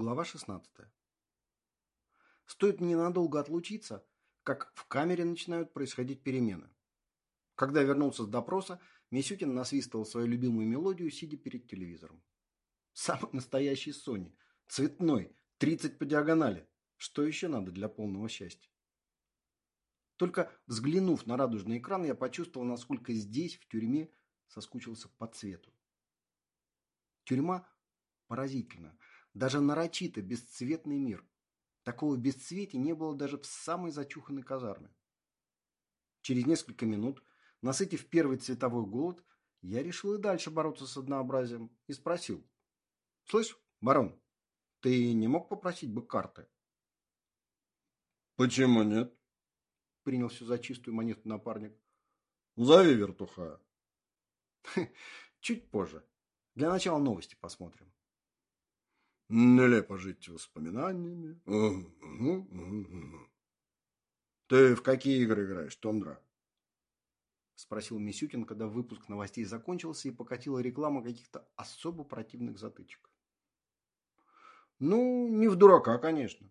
Глава 16. Стоит ненадолго отлучиться, как в камере начинают происходить перемены. Когда вернулся с допроса, Мисютин насвистывал свою любимую мелодию, сидя перед телевизором. Самый настоящий Сони. Цветной. 30 по диагонали. Что еще надо для полного счастья? Только взглянув на радужный экран, я почувствовал, насколько здесь, в тюрьме, соскучился по цвету. Тюрьма поразительна. Даже нарочито бесцветный мир. Такого бесцветия не было даже в самой зачуханной казарме. Через несколько минут, насытив первый цветовой голод, я решил и дальше бороться с однообразием и спросил. «Слышь, барон, ты не мог попросить бы карты?» «Почему нет?» Принял все за чистую монету напарник. «Зови вертуха». Чуть позже. Для начала новости посмотрим. Нелепо жить воспоминаниями. Ты в какие игры играешь, Тондра? Спросил Мисютин, когда выпуск новостей закончился и покатила реклама каких-то особо противных затычек. Ну, не в дурака, конечно.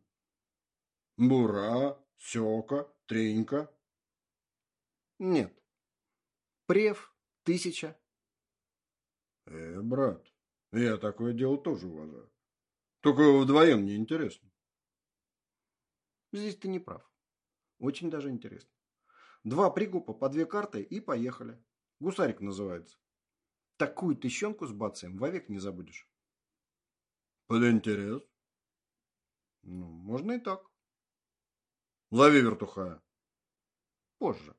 Бура, Сёка, Тренька. Нет. Прев, Тысяча. Э, брат, я такое дело тоже уважаю. Только вдвоем не интересно. Здесь ты не прав. Очень даже интересно. Два прикупа по две карты и поехали. Гусарик называется. Такую тыщенку с бацаем вовек не забудешь. Под интерес? Ну, можно и так. Лови вертуха. Позже.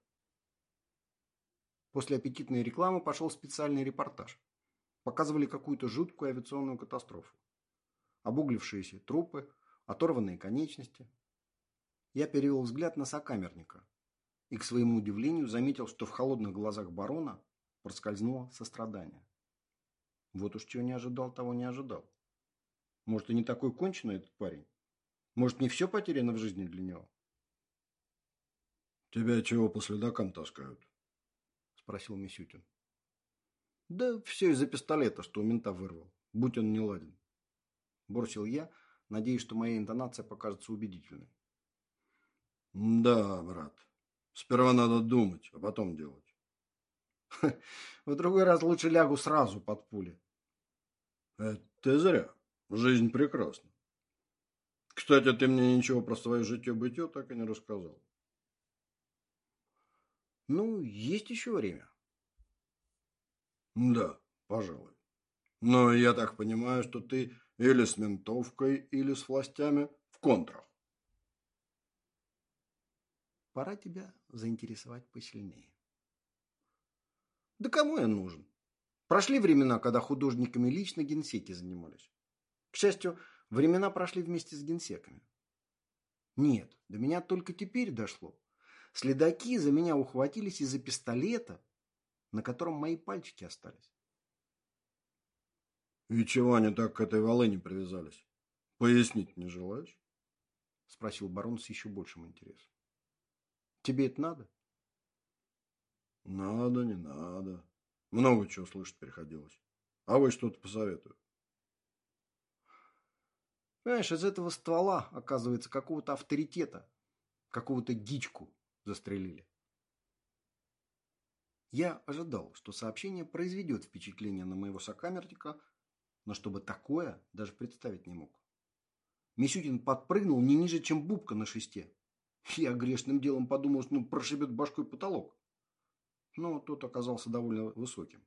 После аппетитной рекламы пошел специальный репортаж. Показывали какую-то жуткую авиационную катастрофу обуглившиеся трупы, оторванные конечности. Я перевел взгляд на сокамерника и, к своему удивлению, заметил, что в холодных глазах барона проскользнуло сострадание. Вот уж чего не ожидал, того не ожидал. Может, и не такой конченый этот парень? Может, не все потеряно в жизни для него? «Тебя чего по следакам таскают?» – спросил Мисютин. «Да все из-за пистолета, что у мента вырвал, будь он не ладен». Бросил я, надеясь, что моя интонация покажется убедительной. Да, брат. Сперва надо думать, а потом делать. В другой раз лучше лягу сразу под пули. Это ты зря. Жизнь прекрасна. Кстати, ты мне ничего про свое житье-бытие так и не рассказал. Ну, есть еще время. Да, пожалуй. Но я так понимаю, что ты или с ментовкой, или с властями в контрах. Пора тебя заинтересовать посильнее. Да кому я нужен? Прошли времена, когда художниками лично генсеки занимались. К счастью, времена прошли вместе с генсеками. Нет, до меня только теперь дошло. Следаки за меня ухватились из-за пистолета, на котором мои пальчики остались. И чего они так к этой волыне привязались? Пояснить не желаешь? Спросил барон с еще большим интересом. Тебе это надо? Надо, не надо. Много чего слышать приходилось. А вы что-то посоветую. Знаешь, из этого ствола, оказывается, какого-то авторитета, какого-то дичку застрелили. Я ожидал, что сообщение произведет впечатление на моего сокамерника, но чтобы такое даже представить не мог. Мисютин подпрыгнул не ниже, чем бубка на шесте. Я грешным делом подумал, что ну, прошибет башкой потолок. Но тот оказался довольно высоким.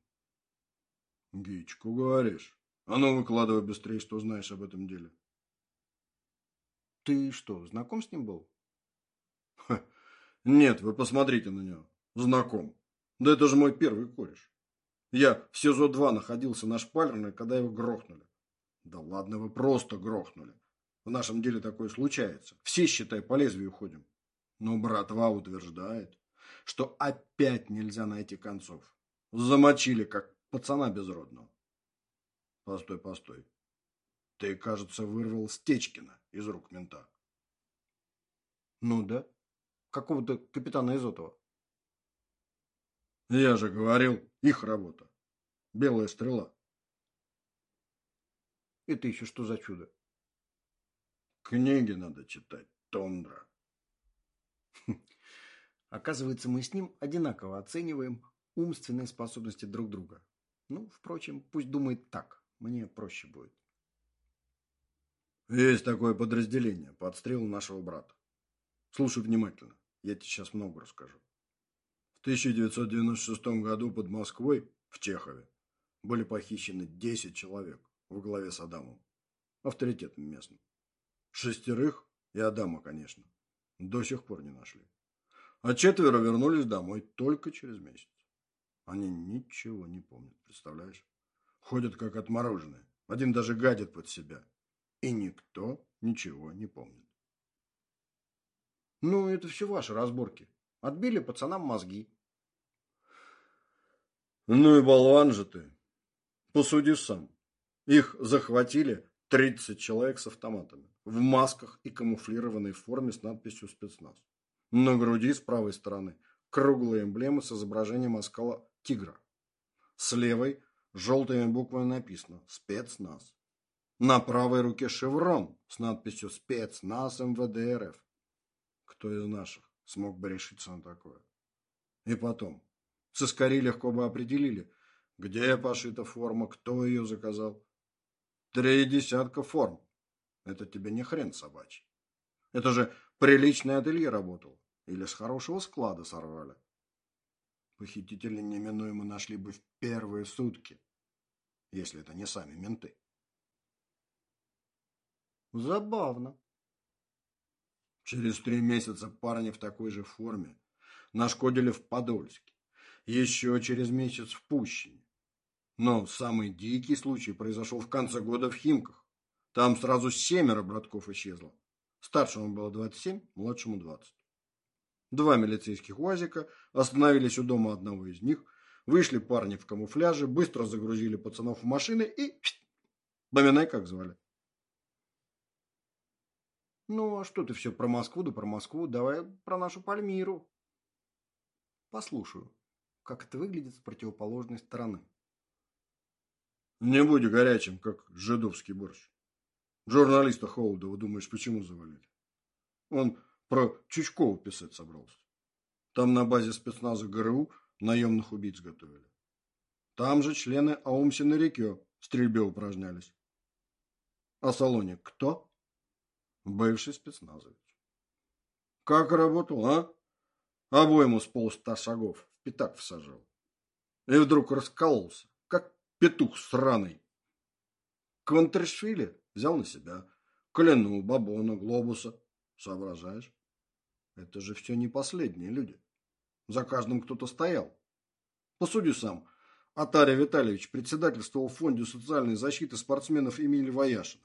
Гичку говоришь. А ну выкладывай быстрее, что знаешь об этом деле. Ты что, знаком с ним был? Ха. Нет, вы посмотрите на него. Знаком. Да это же мой первый кореш. Я в СИЗО-2 находился на шпалерной, когда его грохнули. Да ладно, вы просто грохнули. В нашем деле такое случается. Все, считай, по лезвию ходим. Но братва утверждает, что опять нельзя найти концов. Замочили, как пацана безродного. Постой, постой. Ты, кажется, вырвал Стечкина из рук мента. Ну да. Какого-то капитана Изотова. Я же говорил, их работа. Белая стрела. Это еще что за чудо? Книги надо читать, Тондра. Оказывается, мы с ним одинаково оцениваем умственные способности друг друга. Ну, впрочем, пусть думает так, мне проще будет. Есть такое подразделение по отстрелу нашего брата. Слушай внимательно, я тебе сейчас много расскажу. В 1996 году под Москвой, в Чехове, были похищены 10 человек в главе с Адамом, авторитетом местным. Шестерых и Адама, конечно, до сих пор не нашли. А четверо вернулись домой только через месяц. Они ничего не помнят, представляешь? Ходят как отмороженные. Один даже гадит под себя. И никто ничего не помнит. Ну, это все ваши разборки. Отбили пацанам мозги. Ну и болван же ты. Посуди сам. Их захватили 30 человек с автоматами. В масках и камуфлированной форме с надписью «Спецназ». На груди с правой стороны круглая эмблема с изображением оскала тигра. С левой желтыми буквами написано «Спецназ». На правой руке шеврон с надписью «Спецназ МВД РФ». Кто из наших смог бы решиться на такое? И потом, соскори легко бы определили, где пошита форма, кто ее заказал. Три десятка форм. Это тебе не хрен собачий. Это же приличное ателье работал. Или с хорошего склада сорвали. Похитителей неминуемо нашли бы в первые сутки, если это не сами менты. Забавно. Через три месяца парни в такой же форме нашкодили в Подольске. Еще через месяц в Пущине. Но самый дикий случай произошел в конце года в Химках. Там сразу семеро братков исчезло. Старшему было 27, младшему 20. Два милицейских УАЗика остановились у дома одного из них, вышли парни в камуфляже, быстро загрузили пацанов в машины и... Поминай, как звали. Ну, а что ты все про Москву да про Москву? Давай про нашу Пальмиру. Послушаю, как это выглядит с противоположной стороны. Не будь горячим, как жидовский борщ. Журналиста Холодова, думаешь, почему завалили? Он про Чучкова писать собрался. Там на базе спецназа ГРУ наемных убийц готовили. Там же члены Аумси на реке в стрельбе упражнялись. А Салоник кто? Бывший спецназовец. Как работал, а? Обойму с полста шагов в пятак всажал. И вдруг раскололся, как петух сраный. Квантершвили взял на себя. Кляну, Бабона, Глобуса. Соображаешь? Это же все не последние люди. За каждым кто-то стоял. Посуди сам. Атария Витальевич председательствовал в Фонде социальной защиты спортсменов имени Вояшина.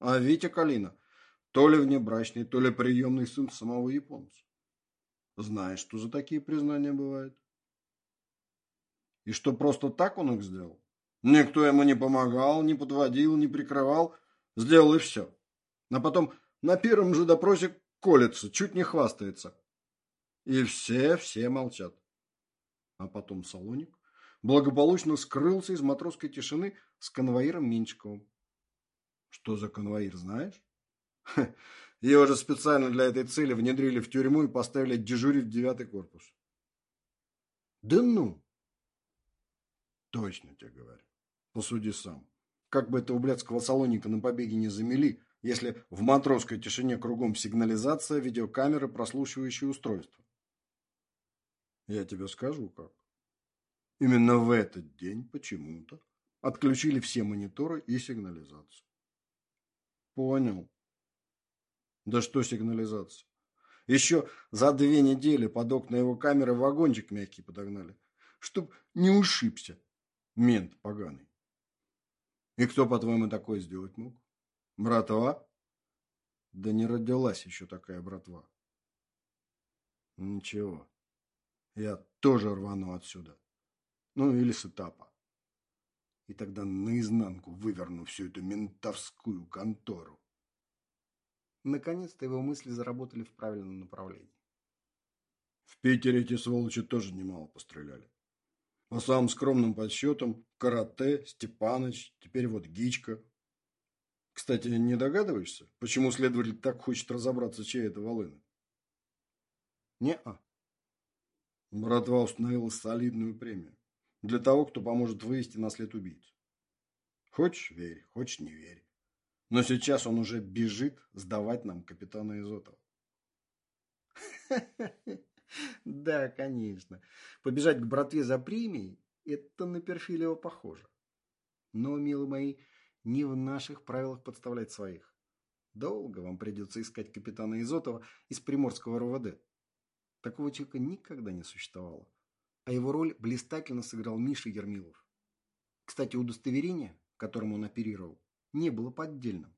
А Витя Калина то ли внебрачный, то ли приемный сын самого японца. Знаешь, что за такие признания бывают? И что просто так он их сделал? Никто ему не помогал, не подводил, не прикрывал. Сделал и все. А потом на первом же допросе колется, чуть не хвастается. И все, все молчат. А потом Салоник благополучно скрылся из матросской тишины с конвоиром Менчиковым. Что за конвоир, знаешь? Его же специально для этой цели внедрили в тюрьму и поставили дежурить девятый корпус. Да ну! Точно тебе говорю. Посуди сам. Как бы этого блядского салоника на побеге не замели, если в матросской тишине кругом сигнализация, видеокамеры, прослушивающие устройства. Я тебе скажу как. Именно в этот день почему-то отключили все мониторы и сигнализацию. Понял. Да что сигнализация? Еще за две недели под окна его камеры вагончик мягкий подогнали, чтоб не ушибся мент поганый. И кто, по-твоему, такое сделать мог? Братва? Да не родилась еще такая братва. Ничего, я тоже рвану отсюда. Ну, или с этапа. И тогда наизнанку выверну всю эту ментовскую контору. Наконец-то его мысли заработали в правильном направлении. В Питере эти сволочи тоже немало постреляли. По самым скромным подсчетам, Карате, Степаныч, теперь вот Гичка. Кстати, не догадываешься, почему следователь так хочет разобраться, чья это волына? Не-а. Братва установила солидную премию для того, кто поможет вывести на след убийцу. Хочешь – верь, хочешь – не верь. Но сейчас он уже бежит сдавать нам капитана Изотова. Да, конечно. Побежать к братве за премией – это на Перфилева похоже. Но, милые мои, не в наших правилах подставлять своих. Долго вам придется искать капитана Изотова из Приморского РОВД. Такого человека никогда не существовало. А его роль блистательно сыграл Миша Ермилов. Кстати, удостоверение, которым он оперировал, не было поддельным.